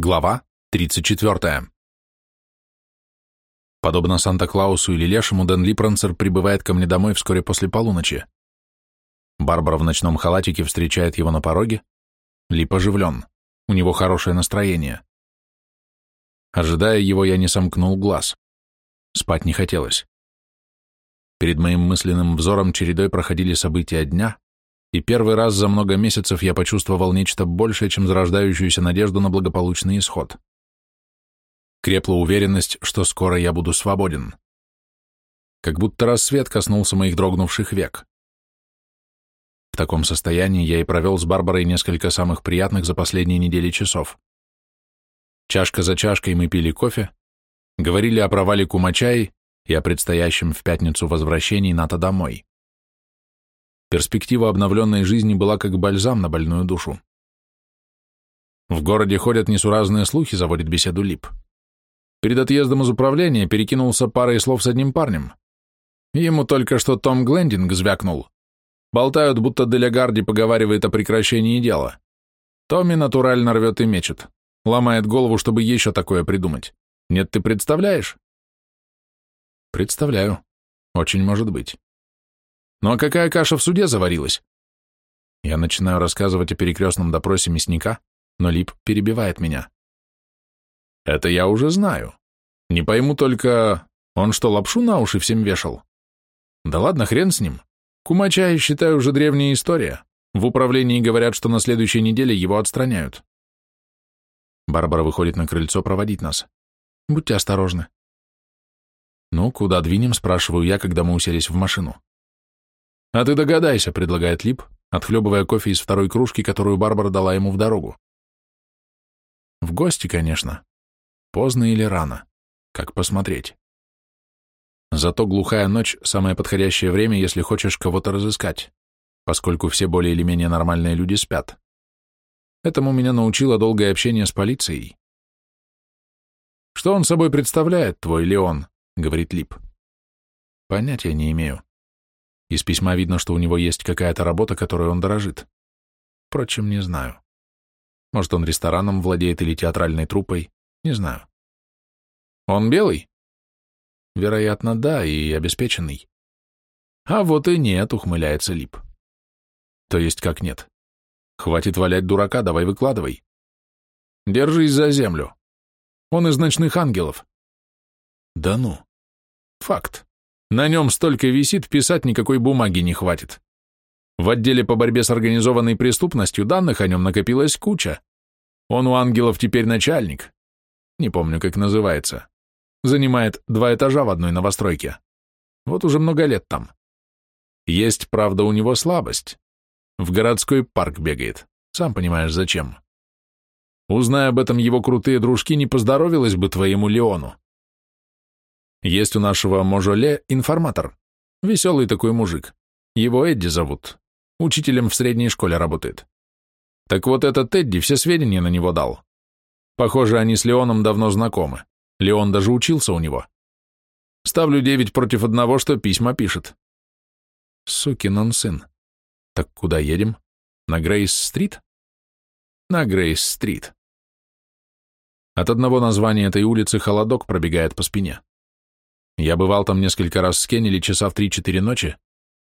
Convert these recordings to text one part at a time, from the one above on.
Глава 34. Подобно Санта-Клаусу или Лешему, Дэн Липранцер прибывает ко мне домой вскоре после полуночи. Барбара в ночном халатике встречает его на пороге. Лип оживлен. У него хорошее настроение. Ожидая его, я не сомкнул глаз. Спать не хотелось. Перед моим мысленным взором чередой проходили события дня, и первый раз за много месяцев я почувствовал нечто большее, чем зарождающуюся надежду на благополучный исход. Крепла уверенность, что скоро я буду свободен. Как будто рассвет коснулся моих дрогнувших век. В таком состоянии я и провел с Барбарой несколько самых приятных за последние недели часов. Чашка за чашкой мы пили кофе, говорили о провале Кумачай и о предстоящем в пятницу возвращении НАТО домой. Перспектива обновленной жизни была как бальзам на больную душу. В городе ходят несуразные слухи, заводит беседу Лип. Перед отъездом из управления перекинулся парой слов с одним парнем. Ему только что Том Глендинг звякнул. Болтают, будто Делегарди поговаривает о прекращении дела. Томми натурально рвет и мечет. Ломает голову, чтобы еще такое придумать. Нет, ты представляешь? Представляю. Очень может быть. Ну а какая каша в суде заварилась? Я начинаю рассказывать о перекрестном допросе мясника, но Лип перебивает меня. Это я уже знаю. Не пойму только, он что, лапшу на уши всем вешал? Да ладно, хрен с ним. Кумача, я считаю, уже древняя история. В управлении говорят, что на следующей неделе его отстраняют. Барбара выходит на крыльцо проводить нас. Будьте осторожны. Ну, куда двинем, спрашиваю я, когда мы уселись в машину. «А ты догадайся», — предлагает Лип, отхлебывая кофе из второй кружки, которую Барбара дала ему в дорогу. В гости, конечно. Поздно или рано. Как посмотреть. Зато глухая ночь — самое подходящее время, если хочешь кого-то разыскать, поскольку все более или менее нормальные люди спят. Этому меня научило долгое общение с полицией. «Что он собой представляет, твой Леон?» — говорит Лип. «Понятия не имею. Из письма видно, что у него есть какая-то работа, которой он дорожит. Впрочем, не знаю. Может, он рестораном владеет или театральной труппой, не знаю. Он белый? Вероятно, да, и обеспеченный. А вот и нет, ухмыляется Лип. То есть как нет? Хватит валять дурака, давай выкладывай. Держись за землю. Он из ночных ангелов. Да ну. Факт. На нем столько висит, писать никакой бумаги не хватит. В отделе по борьбе с организованной преступностью данных о нем накопилась куча. Он у ангелов теперь начальник. Не помню, как называется. Занимает два этажа в одной новостройке. Вот уже много лет там. Есть, правда, у него слабость. В городской парк бегает. Сам понимаешь, зачем. Узная об этом его крутые дружки, не поздоровилась бы твоему Леону. Есть у нашего Можоле информатор. Веселый такой мужик. Его Эдди зовут. Учителем в средней школе работает. Так вот этот Эдди все сведения на него дал. Похоже, они с Леоном давно знакомы. Леон даже учился у него. Ставлю девять против одного, что письма пишет. Сукин он сын. Так куда едем? На Грейс-стрит? На Грейс-стрит. От одного названия этой улицы холодок пробегает по спине. Я бывал там несколько раз с Кеннели часа в 3-4 ночи,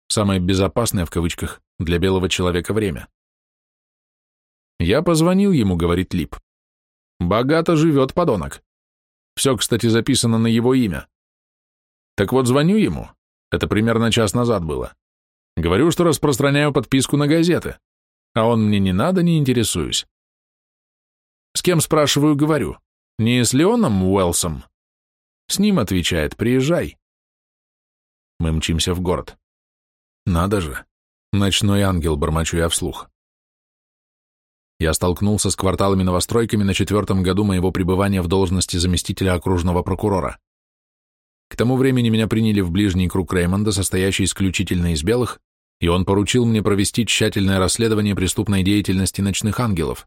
самое безопасное в кавычках для белого человека время. Я позвонил ему, говорит Лип. Богато живет подонок. Все, кстати, записано на его имя. Так вот, звоню ему, это примерно час назад было. Говорю, что распространяю подписку на газеты, а он мне не надо, не интересуюсь. С кем, спрашиваю, говорю? Не с Леоном Уэлсом? С ним отвечает, приезжай. Мы мчимся в город. Надо же. Ночной ангел, бормочу я вслух. Я столкнулся с кварталами-новостройками на четвертом году моего пребывания в должности заместителя окружного прокурора. К тому времени меня приняли в ближний круг Реймонда, состоящий исключительно из белых, и он поручил мне провести тщательное расследование преступной деятельности ночных ангелов.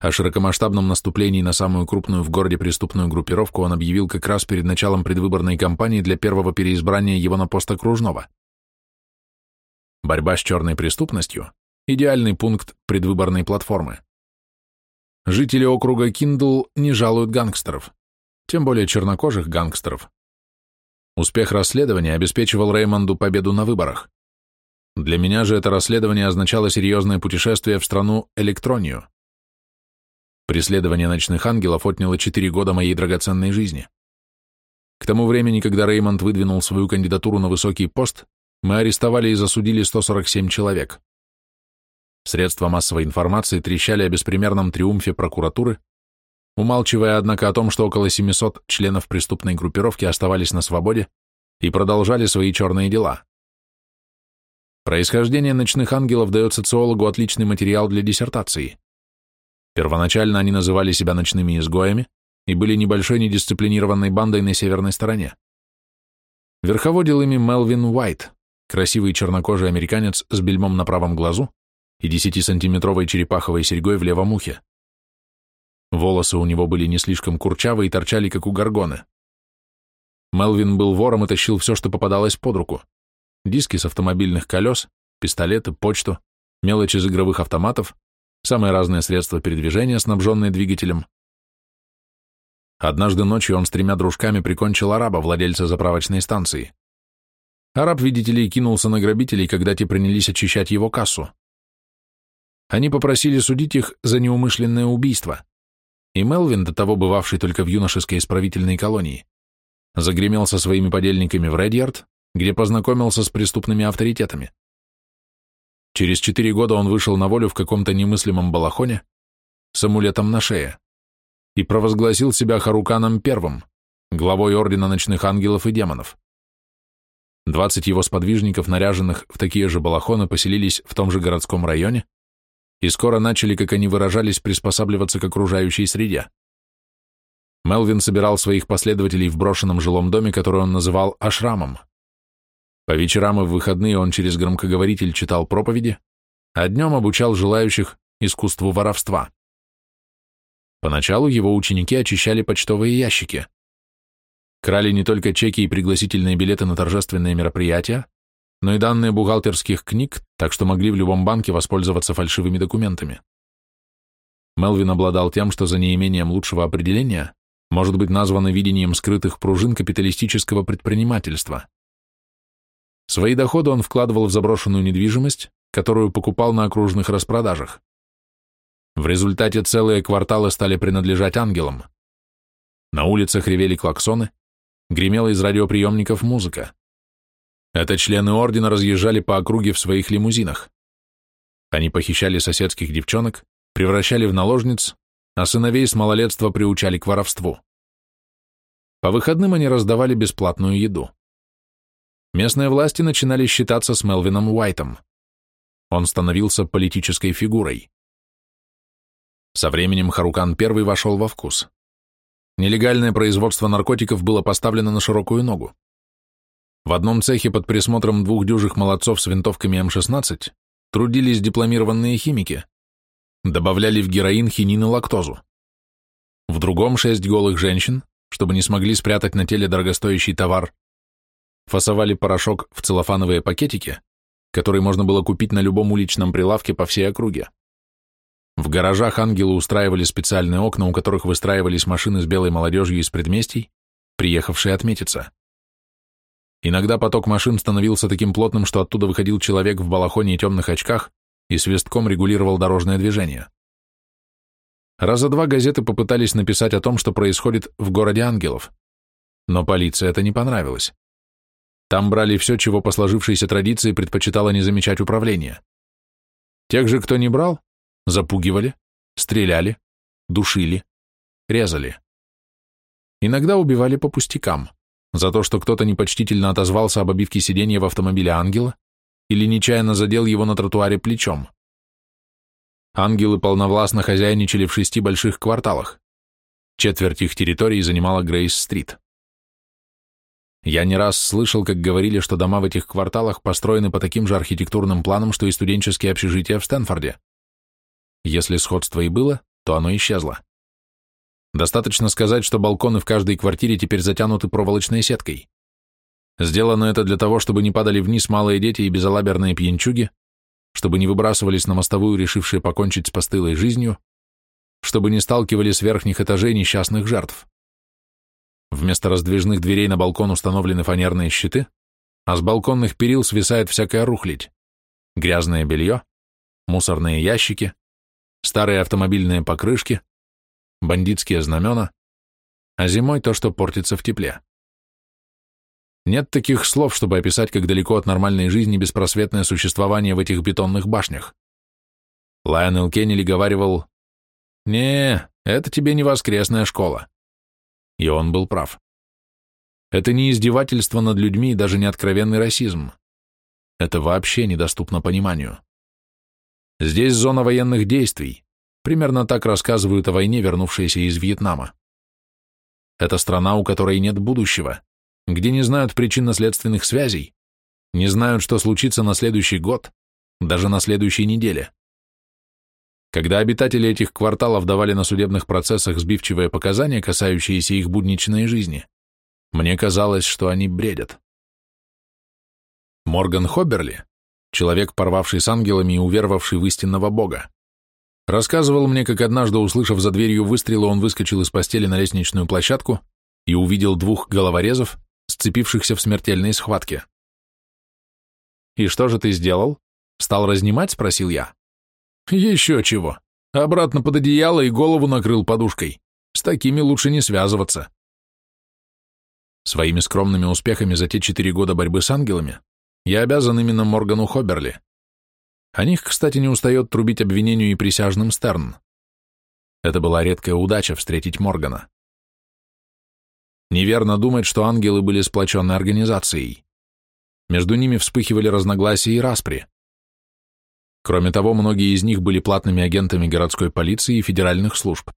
О широкомасштабном наступлении на самую крупную в городе преступную группировку он объявил как раз перед началом предвыборной кампании для первого переизбрания его на пост окружного. Борьба с черной преступностью – идеальный пункт предвыборной платформы. Жители округа Киндл не жалуют гангстеров, тем более чернокожих гангстеров. Успех расследования обеспечивал Реймонду победу на выборах. Для меня же это расследование означало серьезное путешествие в страну Электронию. Преследование ночных ангелов отняло четыре года моей драгоценной жизни. К тому времени, когда Реймонд выдвинул свою кандидатуру на высокий пост, мы арестовали и засудили 147 человек. Средства массовой информации трещали о беспримерном триумфе прокуратуры, умалчивая, однако, о том, что около 700 членов преступной группировки оставались на свободе и продолжали свои черные дела. Происхождение ночных ангелов дает социологу отличный материал для диссертации. Первоначально они называли себя ночными изгоями и были небольшой недисциплинированной бандой на северной стороне. Верховодил ими Мелвин Уайт, красивый чернокожий американец с бельмом на правом глазу и 10-сантиметровой черепаховой серьгой в левом ухе. Волосы у него были не слишком курчавые и торчали, как у горгоны. Мелвин был вором и тащил все, что попадалось под руку. Диски с автомобильных колес, пистолеты, почту, мелочи из игровых автоматов, самые разные средства передвижения, снабженные двигателем. Однажды ночью он с тремя дружками прикончил араба, владельца заправочной станции. Араб, видите ли, кинулся на грабителей, когда те принялись очищать его кассу. Они попросили судить их за неумышленное убийство и Мелвин, до того бывавший только в юношеской исправительной колонии, загремел со своими подельниками в Редьярд, где познакомился с преступными авторитетами. Через четыре года он вышел на волю в каком-то немыслимом балахоне с амулетом на шее и провозгласил себя Харуканом Первым, главой Ордена Ночных Ангелов и Демонов. Двадцать его сподвижников, наряженных в такие же балахоны, поселились в том же городском районе, и скоро начали, как они выражались, приспосабливаться к окружающей среде. Мелвин собирал своих последователей в брошенном жилом доме, который он называл ашрамом. По вечерам и в выходные он через громкоговоритель читал проповеди, а днем обучал желающих искусству воровства. Поначалу его ученики очищали почтовые ящики. Крали не только чеки и пригласительные билеты на торжественные мероприятия, но и данные бухгалтерских книг, так что могли в любом банке воспользоваться фальшивыми документами. Мелвин обладал тем, что за неимением лучшего определения может быть названо видением скрытых пружин капиталистического предпринимательства. Свои доходы он вкладывал в заброшенную недвижимость, которую покупал на окружных распродажах. В результате целые кварталы стали принадлежать ангелам. На улицах ревели клаксоны, гремела из радиоприемников музыка. Это члены ордена разъезжали по округе в своих лимузинах. Они похищали соседских девчонок, превращали в наложниц, а сыновей с малолетства приучали к воровству. По выходным они раздавали бесплатную еду. Местные власти начинали считаться с Мелвином Уайтом. Он становился политической фигурой. Со временем Харукан I вошел во вкус. Нелегальное производство наркотиков было поставлено на широкую ногу. В одном цехе под присмотром двух дюжих молодцов с винтовками М-16 трудились дипломированные химики, добавляли в героин хинин и лактозу. В другом шесть голых женщин, чтобы не смогли спрятать на теле дорогостоящий товар, фасовали порошок в целлофановые пакетики, который можно было купить на любом уличном прилавке по всей округе. В гаражах ангелы устраивали специальные окна, у которых выстраивались машины с белой молодежью из предместий, приехавшие отметиться. Иногда поток машин становился таким плотным, что оттуда выходил человек в балахоне и темных очках и свистком регулировал дорожное движение. Раза два газеты попытались написать о том, что происходит в городе ангелов, но полиции это не понравилось. Там брали все, чего по сложившейся традиции предпочитало не замечать управление. Тех же, кто не брал, запугивали, стреляли, душили, резали. Иногда убивали по пустякам за то, что кто-то непочтительно отозвался об обивке сиденья в автомобиле ангела или нечаянно задел его на тротуаре плечом. Ангелы полновластно хозяйничали в шести больших кварталах. Четверть их территории занимала Грейс-стрит. Я не раз слышал, как говорили, что дома в этих кварталах построены по таким же архитектурным планам, что и студенческие общежития в Стэнфорде. Если сходство и было, то оно исчезло. Достаточно сказать, что балконы в каждой квартире теперь затянуты проволочной сеткой. Сделано это для того, чтобы не падали вниз малые дети и безалаберные пьянчуги, чтобы не выбрасывались на мостовую, решившие покончить с постылой жизнью, чтобы не сталкивали с верхних этажей несчастных жертв. Вместо раздвижных дверей на балкон установлены фанерные щиты, а с балконных перил свисает всякая рухлядь. Грязное белье, мусорные ящики, старые автомобильные покрышки, бандитские знамена, а зимой то, что портится в тепле. Нет таких слов, чтобы описать, как далеко от нормальной жизни беспросветное существование в этих бетонных башнях. Лайонел Кеннели говаривал, «Не, это тебе не воскресная школа». И он был прав. Это не издевательство над людьми и даже не откровенный расизм. Это вообще недоступно пониманию. Здесь зона военных действий. Примерно так рассказывают о войне, вернувшиеся из Вьетнама. Это страна, у которой нет будущего, где не знают причинно-следственных связей, не знают, что случится на следующий год, даже на следующей неделе. Когда обитатели этих кварталов давали на судебных процессах сбивчивые показания, касающиеся их будничной жизни, мне казалось, что они бредят. Морган Хоберли, человек, порвавший с ангелами и уверовавший в истинного Бога. Рассказывал мне, как однажды, услышав за дверью выстрелы, он выскочил из постели на лестничную площадку и увидел двух головорезов, сцепившихся в смертельной схватке. «И что же ты сделал? Стал разнимать?» — спросил я. «Еще чего. Обратно под одеяло и голову накрыл подушкой. С такими лучше не связываться». Своими скромными успехами за те четыре года борьбы с ангелами я обязан именно Моргану Хоберли. О них, кстати, не устает трубить обвинению и присяжным Стерн. Это была редкая удача встретить Моргана. Неверно думать, что ангелы были сплоченной организацией. Между ними вспыхивали разногласия и распри. Кроме того, многие из них были платными агентами городской полиции и федеральных служб.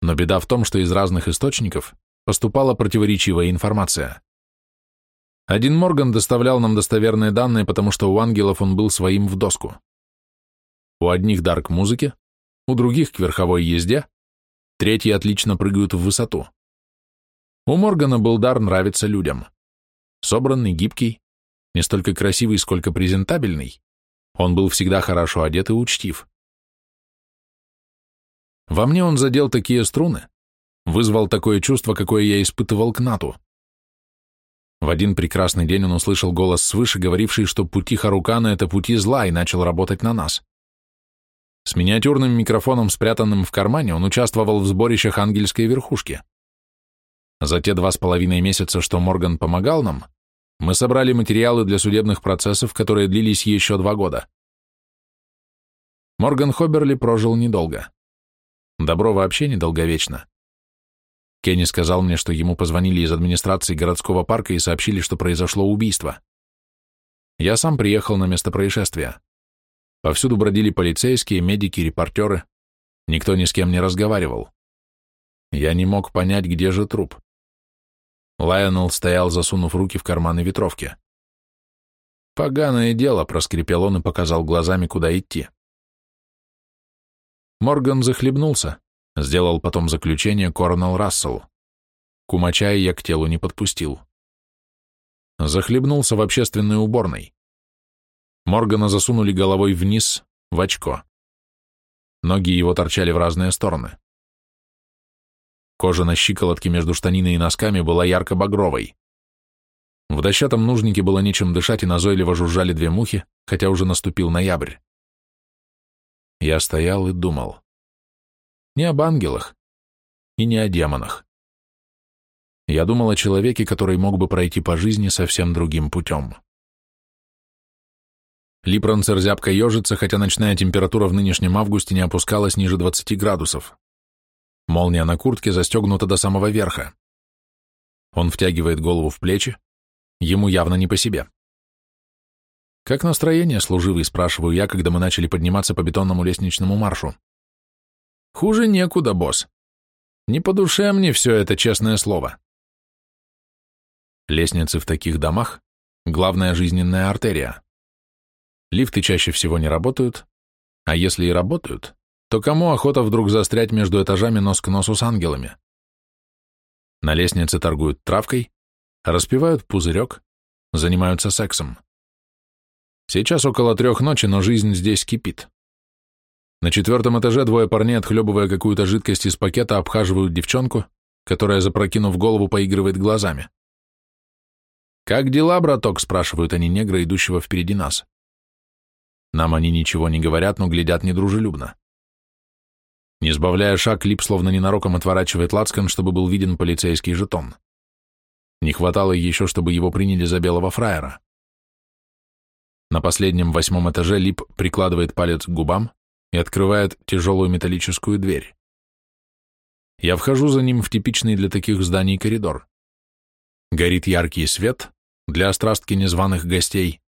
Но беда в том, что из разных источников поступала противоречивая информация. Один Морган доставлял нам достоверные данные, потому что у ангелов он был своим в доску. У одних дар к музыке, у других к верховой езде, третьи отлично прыгают в высоту. У Моргана был дар нравиться людям. Собранный, гибкий, не столько красивый, сколько презентабельный, он был всегда хорошо одет и учтив. Во мне он задел такие струны, вызвал такое чувство, какое я испытывал к Нату. В один прекрасный день он услышал голос свыше, говоривший, что пути Харукана — это пути зла, и начал работать на нас. С миниатюрным микрофоном, спрятанным в кармане, он участвовал в сборищах ангельской верхушки. За те два с половиной месяца, что Морган помогал нам, мы собрали материалы для судебных процессов, которые длились еще два года. Морган Хоберли прожил недолго. Добро вообще недолговечно. Кенни сказал мне, что ему позвонили из администрации городского парка и сообщили, что произошло убийство. Я сам приехал на место происшествия. Повсюду бродили полицейские, медики, репортеры. Никто ни с кем не разговаривал. Я не мог понять, где же труп. Лайонел стоял, засунув руки в карманы ветровки. «Поганое дело», — проскрипел он и показал глазами, куда идти. Морган захлебнулся, Сделал потом заключение Корнелл Рассел. Кумача я к телу не подпустил. Захлебнулся в общественной уборной. Моргана засунули головой вниз, в очко. Ноги его торчали в разные стороны. Кожа на щиколотке между штаниной и носками была ярко-багровой. В дощатом нужнике было нечем дышать, и назойливо жужжали две мухи, хотя уже наступил ноябрь. Я стоял и думал не об ангелах и не о демонах. Я думал о человеке, который мог бы пройти по жизни совсем другим путем. Липранцер зябко ежится, хотя ночная температура в нынешнем августе не опускалась ниже 20 градусов. Молния на куртке застегнута до самого верха. Он втягивает голову в плечи, ему явно не по себе. «Как настроение, служивый?» – спрашиваю я, когда мы начали подниматься по бетонному лестничному маршу. Хуже некуда, босс. Не по душе мне все это, честное слово. Лестницы в таких домах — главная жизненная артерия. Лифты чаще всего не работают, а если и работают, то кому охота вдруг застрять между этажами нос к носу с ангелами? На лестнице торгуют травкой, распивают пузырек, занимаются сексом. Сейчас около трех ночи, но жизнь здесь кипит. На четвертом этаже двое парней, отхлебывая какую-то жидкость из пакета, обхаживают девчонку, которая, запрокинув голову, поигрывает глазами. «Как дела, браток?» — спрашивают они негра, идущего впереди нас. Нам они ничего не говорят, но глядят недружелюбно. Не сбавляя шаг, Лип словно ненароком отворачивает лацкан, чтобы был виден полицейский жетон. Не хватало еще, чтобы его приняли за белого фраера. На последнем восьмом этаже Лип прикладывает палец к губам и открывает тяжелую металлическую дверь. Я вхожу за ним в типичный для таких зданий коридор. Горит яркий свет для острастки незваных гостей.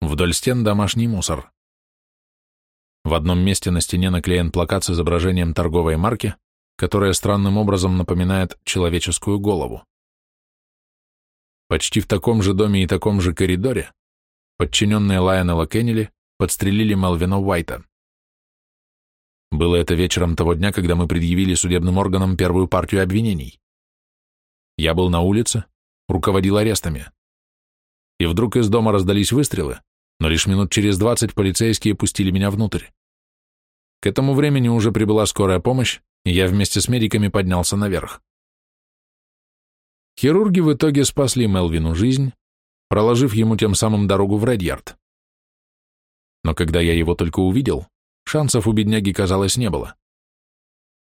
Вдоль стен домашний мусор. В одном месте на стене наклеен плакат с изображением торговой марки, которая странным образом напоминает человеческую голову. Почти в таком же доме и таком же коридоре подчиненные Лайонела Кеннели подстрелили Мелвина Уайта. Было это вечером того дня, когда мы предъявили судебным органам первую партию обвинений. Я был на улице, руководил арестами. И вдруг из дома раздались выстрелы, но лишь минут через двадцать полицейские пустили меня внутрь. К этому времени уже прибыла скорая помощь, и я вместе с медиками поднялся наверх. Хирурги в итоге спасли Мелвину жизнь, проложив ему тем самым дорогу в Редьярд. Но когда я его только увидел, шансов у бедняги, казалось, не было.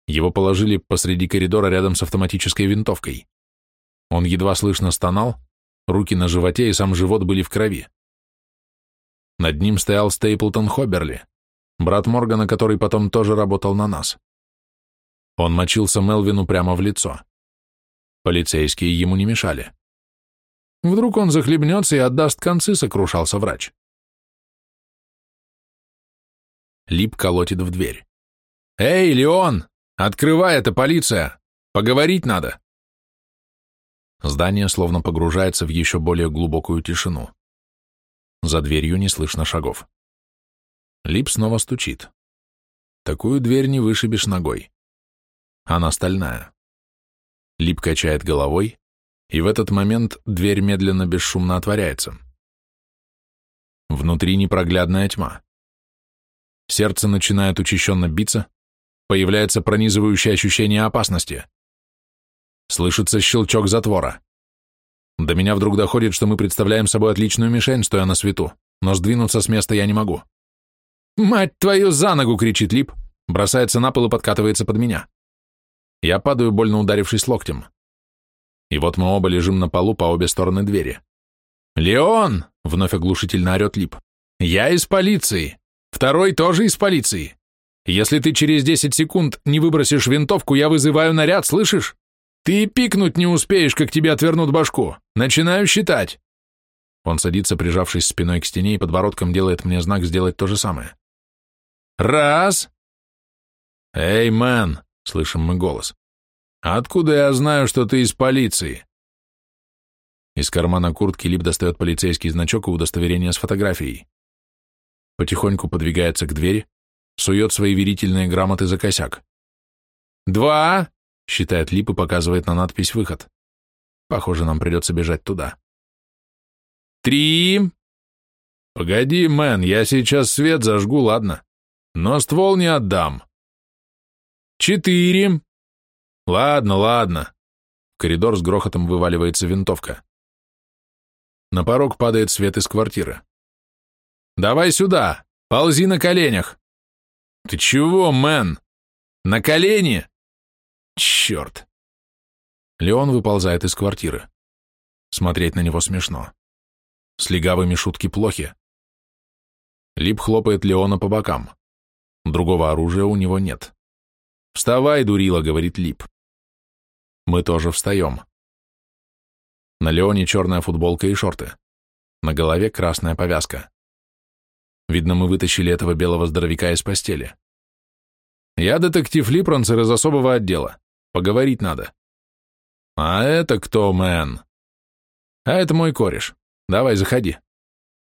Его положили посреди коридора рядом с автоматической винтовкой. Он едва слышно стонал, руки на животе и сам живот были в крови. Над ним стоял Стейплтон Хоберли, брат Моргана, который потом тоже работал на нас. Он мочился Мелвину прямо в лицо. Полицейские ему не мешали. Вдруг он захлебнется и отдаст концы, сокрушался врач. Лип колотит в дверь. «Эй, Леон! Открывай, это полиция! Поговорить надо!» Здание словно погружается в еще более глубокую тишину. За дверью не слышно шагов. Лип снова стучит. Такую дверь не вышибешь ногой. Она стальная. Лип качает головой, и в этот момент дверь медленно бесшумно отворяется. Внутри непроглядная тьма. Сердце начинает учащенно биться, появляется пронизывающее ощущение опасности. Слышится щелчок затвора. До меня вдруг доходит, что мы представляем собой отличную мишень, стоя на свету, но сдвинуться с места я не могу. «Мать твою за ногу!» — кричит Лип, бросается на пол и подкатывается под меня. Я падаю, больно ударившись локтем. И вот мы оба лежим на полу по обе стороны двери. «Леон!» — вновь оглушительно орет Лип. «Я из полиции! Второй тоже из полиции! Если ты через десять секунд не выбросишь винтовку, я вызываю наряд, слышишь? Ты пикнуть не успеешь, как тебе отвернут башку. Начинаю считать!» Он садится, прижавшись спиной к стене, и подбородком делает мне знак сделать то же самое. «Раз!» «Эй, мэн!» — слышим мы голос. «Откуда я знаю, что ты из полиции?» Из кармана куртки Лип достает полицейский значок и удостоверение с фотографией. Потихоньку подвигается к двери, сует свои верительные грамоты за косяк. «Два!» — считает Лип и показывает на надпись «Выход». Похоже, нам придется бежать туда. «Три!» «Погоди, мэн, я сейчас свет зажгу, ладно? Но ствол не отдам». «Четыре!» Ладно, ладно. В коридор с грохотом вываливается винтовка. На порог падает свет из квартиры. Давай сюда, ползи на коленях. Ты чего, мэн? На колени? Черт. Леон выползает из квартиры. Смотреть на него смешно. С легавыми шутки плохи. Лип хлопает Леона по бокам. Другого оружия у него нет. «Вставай, дурила», — говорит Лип. Мы тоже встаем. На Леоне черная футболка и шорты. На голове красная повязка. Видно, мы вытащили этого белого здоровяка из постели. Я детектив Липронцер из особого отдела. Поговорить надо. А это кто, мэн? А это мой кореш. Давай, заходи.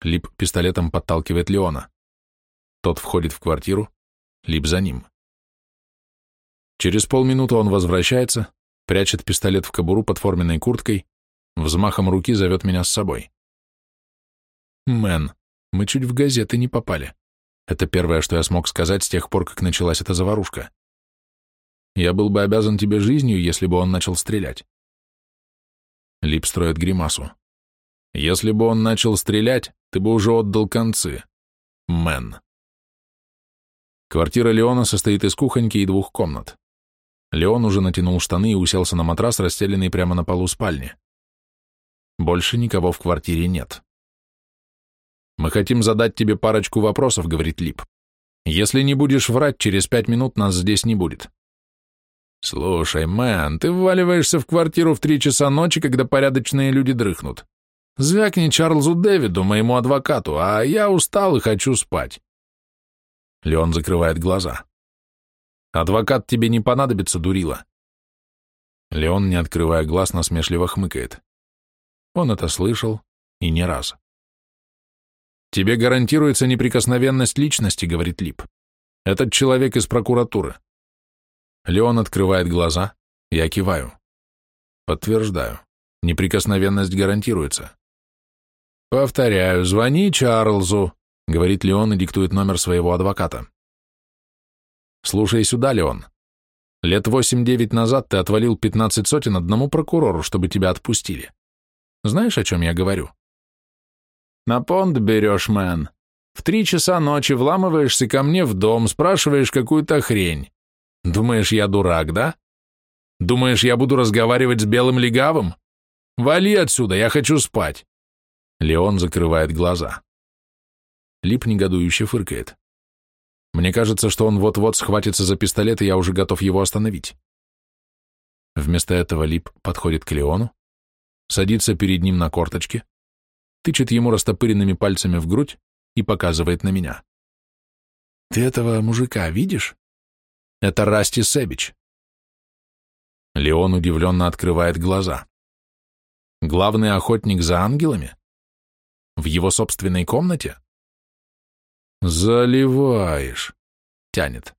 Лип пистолетом подталкивает Леона. Тот входит в квартиру, Лип за ним. Через полминуты он возвращается, прячет пистолет в кобуру под форменной курткой, взмахом руки зовет меня с собой. Мэн, мы чуть в газеты не попали. Это первое, что я смог сказать с тех пор, как началась эта заварушка. Я был бы обязан тебе жизнью, если бы он начал стрелять. Лип строит гримасу. Если бы он начал стрелять, ты бы уже отдал концы. Мэн. Квартира Леона состоит из кухоньки и двух комнат. Леон уже натянул штаны и уселся на матрас, расстеленный прямо на полу спальни. Больше никого в квартире нет. «Мы хотим задать тебе парочку вопросов», — говорит Лип. «Если не будешь врать, через пять минут нас здесь не будет». «Слушай, мэн, ты вваливаешься в квартиру в три часа ночи, когда порядочные люди дрыхнут. Звякни Чарльзу Дэвиду, моему адвокату, а я устал и хочу спать». Леон закрывает глаза. «Адвокат тебе не понадобится, дурила». Леон, не открывая глаз, насмешливо хмыкает. Он это слышал, и не раз. «Тебе гарантируется неприкосновенность личности», — говорит Лип. «Этот человек из прокуратуры». Леон открывает глаза, я киваю. Подтверждаю. Неприкосновенность гарантируется. «Повторяю, звони Чарльзу», — говорит Леон и диктует номер своего адвоката. «Слушай сюда, Леон. Лет восемь-девять назад ты отвалил пятнадцать сотен одному прокурору, чтобы тебя отпустили. Знаешь, о чем я говорю? На понт берешь, мэн. В три часа ночи вламываешься ко мне в дом, спрашиваешь какую-то хрень. Думаешь, я дурак, да? Думаешь, я буду разговаривать с белым легавым? Вали отсюда, я хочу спать. Леон закрывает глаза. Лип негодующе фыркает. Мне кажется, что он вот-вот схватится за пистолет, и я уже готов его остановить. Вместо этого Лип подходит к Леону, садится перед ним на корточки, тычет ему растопыренными пальцами в грудь и показывает на меня. «Ты этого мужика видишь? Это Расти Себич». Леон удивленно открывает глаза. Главный охотник за ангелами? В его собственной комнате? «Заливаешь», — тянет.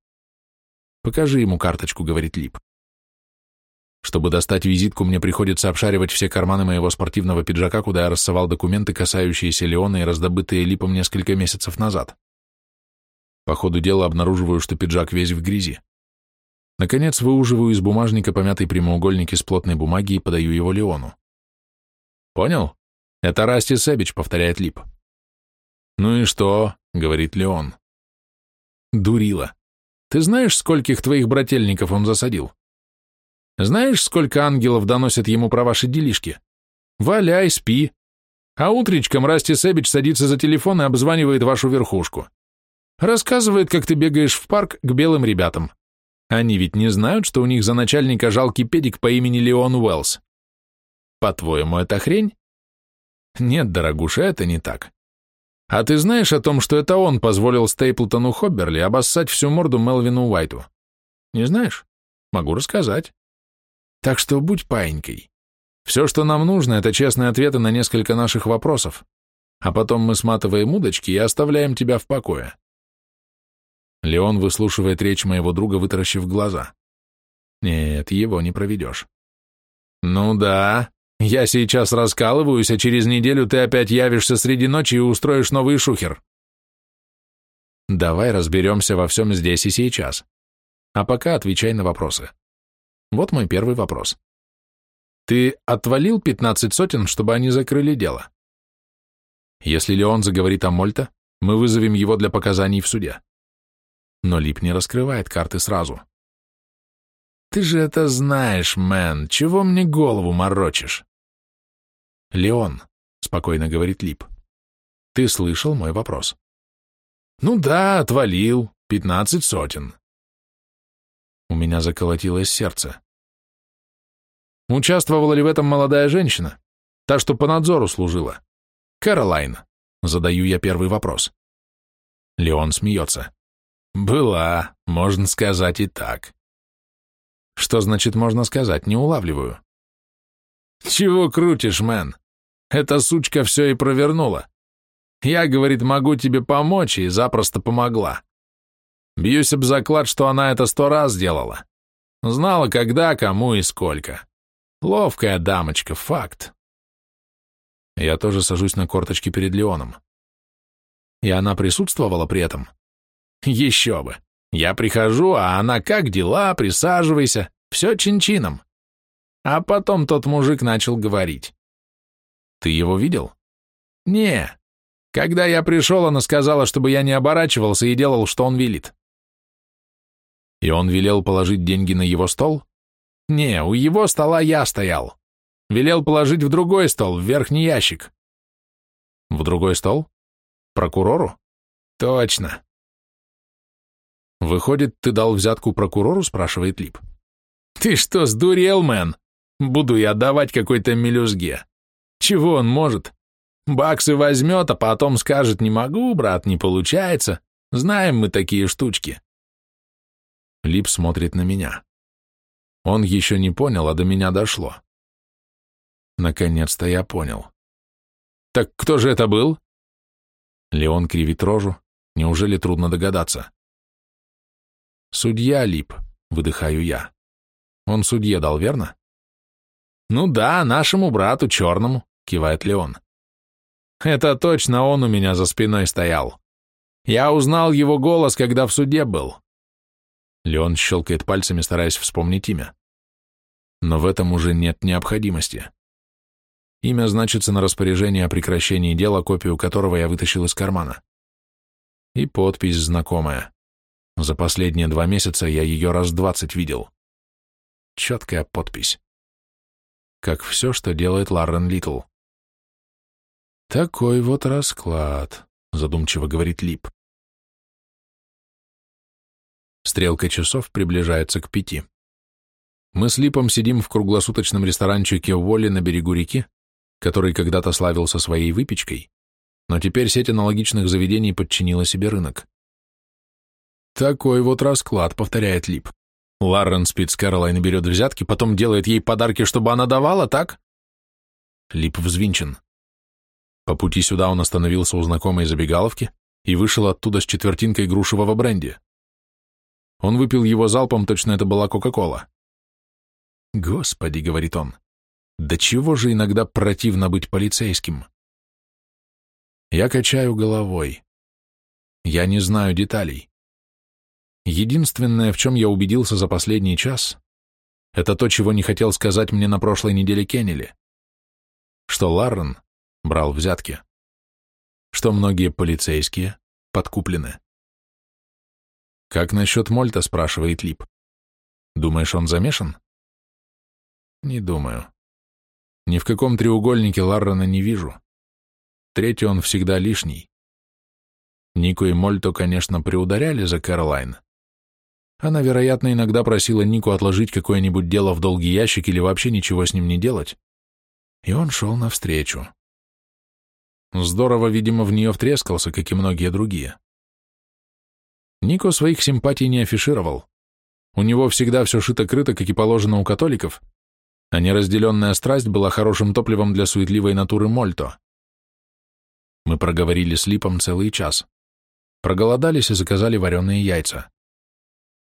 «Покажи ему карточку», — говорит Лип. Чтобы достать визитку, мне приходится обшаривать все карманы моего спортивного пиджака, куда я рассовал документы, касающиеся Леона и раздобытые липом несколько месяцев назад. По ходу дела обнаруживаю, что пиджак весь в грязи. Наконец выуживаю из бумажника помятый прямоугольник из плотной бумаги и подаю его Леону. «Понял? Это Расти Себич», — повторяет Лип. «Ну и что?» — говорит Леон. «Дурила. Ты знаешь, скольких твоих брательников он засадил?» Знаешь, сколько ангелов доносят ему про ваши делишки? Валяй, спи. А утречком Расти Себич садится за телефон и обзванивает вашу верхушку. Рассказывает, как ты бегаешь в парк к белым ребятам. Они ведь не знают, что у них за начальника жалкий педик по имени Леон Уэллс. По-твоему, это хрень? Нет, дорогуша, это не так. А ты знаешь о том, что это он позволил Стейплтону Хобберли обоссать всю морду Мелвину Уайту? Не знаешь? Могу рассказать. Так что будь паинькой. Все, что нам нужно, это честные ответы на несколько наших вопросов, а потом мы сматываем удочки и оставляем тебя в покое. Леон выслушивает речь моего друга, вытаращив глаза. Нет, его не проведешь. Ну да, я сейчас раскалываюсь, а через неделю ты опять явишься среди ночи и устроишь новый шухер. Давай разберемся во всем здесь и сейчас. А пока отвечай на вопросы. Вот мой первый вопрос. Ты отвалил 15 сотен, чтобы они закрыли дело? Если Леон заговорит о Мольта, мы вызовем его для показаний в суде. Но Лип не раскрывает карты сразу. Ты же это знаешь, мэн, чего мне голову морочишь? Леон, спокойно говорит Лип, ты слышал мой вопрос? Ну да, отвалил, 15 сотен. У меня заколотилось сердце. Участвовала ли в этом молодая женщина? Та, что по надзору служила? Кэролайн. Задаю я первый вопрос. Леон смеется. Была, можно сказать и так. Что значит можно сказать? Не улавливаю. Чего крутишь, мэн? Эта сучка все и провернула. Я, говорит, могу тебе помочь, и запросто помогла. Бьюсь об заклад, что она это сто раз делала. Знала, когда, кому и сколько. Ловкая дамочка, факт. Я тоже сажусь на корточки перед Леоном. И она присутствовала при этом? Еще бы. Я прихожу, а она как дела, присаживайся, все чин-чином. А потом тот мужик начал говорить. Ты его видел? Не. Когда я пришел, она сказала, чтобы я не оборачивался и делал, что он велит. И он велел положить деньги на его стол? Не, у его стола я стоял. Велел положить в другой стол, в верхний ящик. В другой стол? Прокурору? Точно. Выходит, ты дал взятку прокурору, спрашивает Лип. Ты что, сдурел, мэн? Буду я давать какой-то мелюзге. Чего он может? Баксы возьмет, а потом скажет, не могу, брат, не получается. Знаем мы такие штучки. Лип смотрит на меня. Он еще не понял, а до меня дошло. Наконец-то я понял. Так кто же это был? Леон кривит рожу. Неужели трудно догадаться? Судья Лип, выдыхаю я. Он судье дал, верно? Ну да, нашему брату черному, кивает Леон. Это точно он у меня за спиной стоял. Я узнал его голос, когда в суде был. Леон щелкает пальцами, стараясь вспомнить имя. Но в этом уже нет необходимости. Имя значится на распоряжении о прекращении дела, копию которого я вытащил из кармана. И подпись знакомая. За последние два месяца я ее раз двадцать видел. Четкая подпись. Как все, что делает Ларрен Литл. Такой вот расклад, задумчиво говорит Лип. Стрелка часов приближается к пяти. Мы с Липом сидим в круглосуточном ресторанчике Волли на берегу реки, который когда-то славился своей выпечкой, но теперь сеть аналогичных заведений подчинила себе рынок. Такой вот расклад, повторяет Лип. Ларрен спит с Кэролайн и берет взятки, потом делает ей подарки, чтобы она давала, так? Лип взвинчен. По пути сюда он остановился у знакомой забегаловки и вышел оттуда с четвертинкой грушевого бренди. Он выпил его залпом, точно это была Кока-Кола. «Господи», — говорит он, — «да чего же иногда противно быть полицейским?» Я качаю головой. Я не знаю деталей. Единственное, в чем я убедился за последний час, это то, чего не хотел сказать мне на прошлой неделе Кеннели. Что Ларрен брал взятки. Что многие полицейские подкуплены. «Как насчет Мольта?» — спрашивает Лип. «Думаешь, он замешан?» «Не думаю. Ни в каком треугольнике Ларрена не вижу. Третий он всегда лишний. Нику и Мольто, конечно, приударяли за Кэролайн. Она, вероятно, иногда просила Нику отложить какое-нибудь дело в долгий ящик или вообще ничего с ним не делать. И он шел навстречу. Здорово, видимо, в нее втрескался, как и многие другие. Нико своих симпатий не афишировал. У него всегда все шито-крыто, как и положено у католиков, а неразделенная страсть была хорошим топливом для суетливой натуры Мольто. Мы проговорили с Липом целый час. Проголодались и заказали вареные яйца.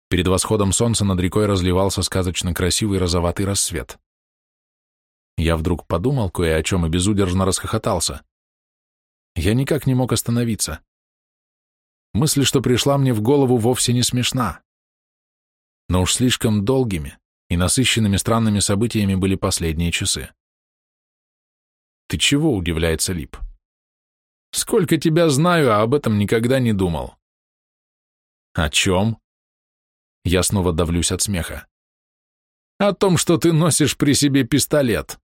Перед восходом солнца над рекой разливался сказочно красивый розоватый рассвет. Я вдруг подумал кое о чем и безудержно расхохотался. Я никак не мог остановиться. Мысль, что пришла мне в голову, вовсе не смешна. Но уж слишком долгими и насыщенными странными событиями были последние часы. «Ты чего?» — удивляется Лип. «Сколько тебя знаю, а об этом никогда не думал». «О чем?» Я снова давлюсь от смеха. «О том, что ты носишь при себе пистолет».